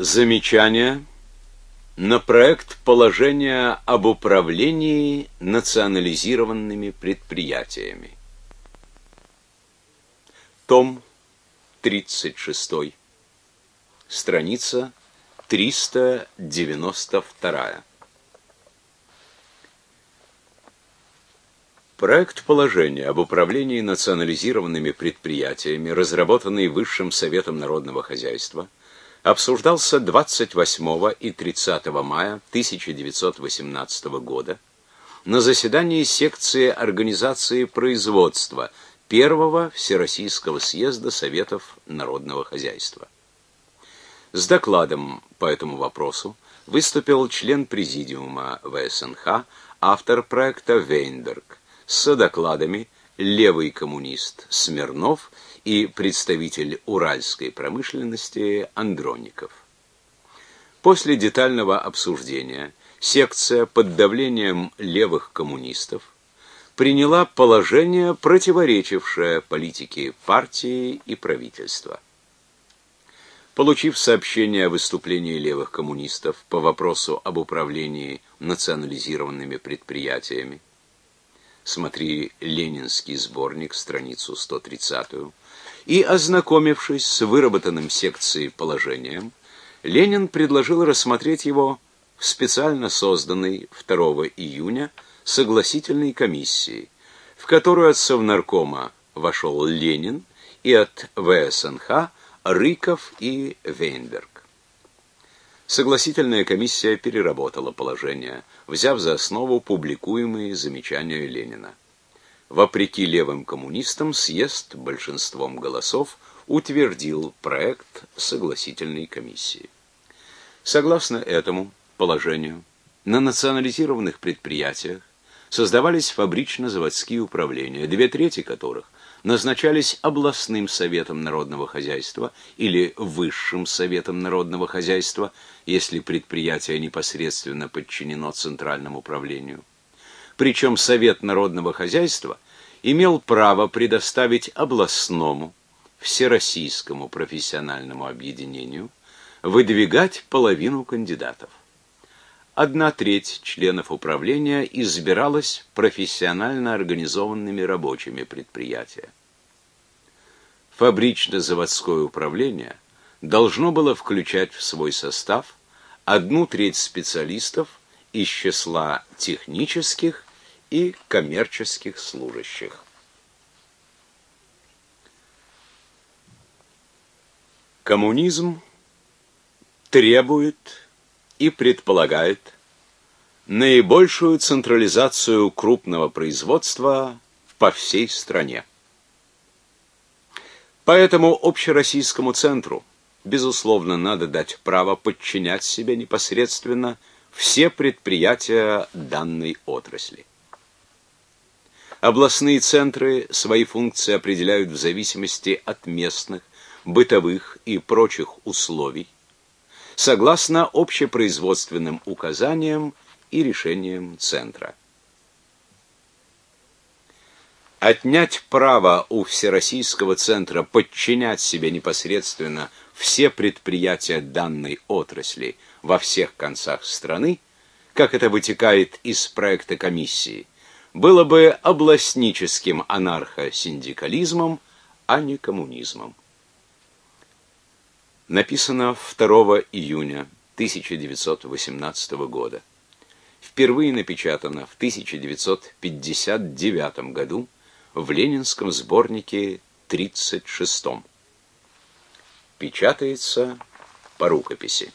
Замечание на проект положения об управлении национализированными предприятиями. Том 36. Страница 392. Проект положения об управлении национализированными предприятиями, разработанный Высшим Советом народного хозяйства, обсуждался 28 и 30 мая 1918 года на заседании секции организации производства Первого Всероссийского съезда Советов народного хозяйства. С докладом по этому вопросу выступил член президиума ВСНХ, автор проекта Вейнберг, с докладами левый коммунист Смирнов и представитель уральской промышленности Андроников. После детального обсуждения секция под давлением левых коммунистов приняла положение, противоречившее политике партии и правительства. Получив сообщение о выступлении левых коммунистов по вопросу об управлении национализированными предприятиями, смотри Ленинский сборник, страницу 130, и ознакомившись с выработанным секцией положением, Ленин предложил рассмотреть его в специально созданной 2 июня согласительной комиссии, в которую от Совнаркома вошел Ленин и от ВСНХ Рыков и Вейнберг. Согласительная комиссия переработала положение, взяв за основу публикуемые замечания Ленина. Вопреки левым коммунистам, съезд большинством голосов утвердил проект согласительной комиссии. Согласно этому положению, на национализированных предприятиях создавались фабрично-заводские управления, две трети которых назначались областным советом народного хозяйства или высшим советом народного хозяйства, если предприятие непосредственно подчинено центральному управлению. Причем совет народного хозяйства имел право предоставить областному, всероссийскому профессиональному объединению выдвигать половину кандидатов. Одна треть членов управления избиралась профессионально организованными рабочими предприятия. Фабрично-заводское управление должно было включать в свой состав одну треть специалистов из числа технических и коммерческих служащих. Коммунизм требует и предполагает наибольшую централизацию крупного производства по всей стране. Поэтому общероссийскому центру, безусловно, надо дать право подчинять себе непосредственно все предприятия данной отрасли. Областные центры свои функции определяют в зависимости от местных, бытовых и прочих условий, согласно общепроизводственным указаниям и решениям Центра. Отнять право у Всероссийского Центра подчинять себе непосредственно все предприятия данной отрасли во всех концах страны, как это вытекает из проекта комиссии, было бы областническим анархосиндикализмом, а не коммунизмом написано 2 июня 1918 года. Впервые напечатано в 1959 году в Ленинском сборнике 36. Печатается по рукописи.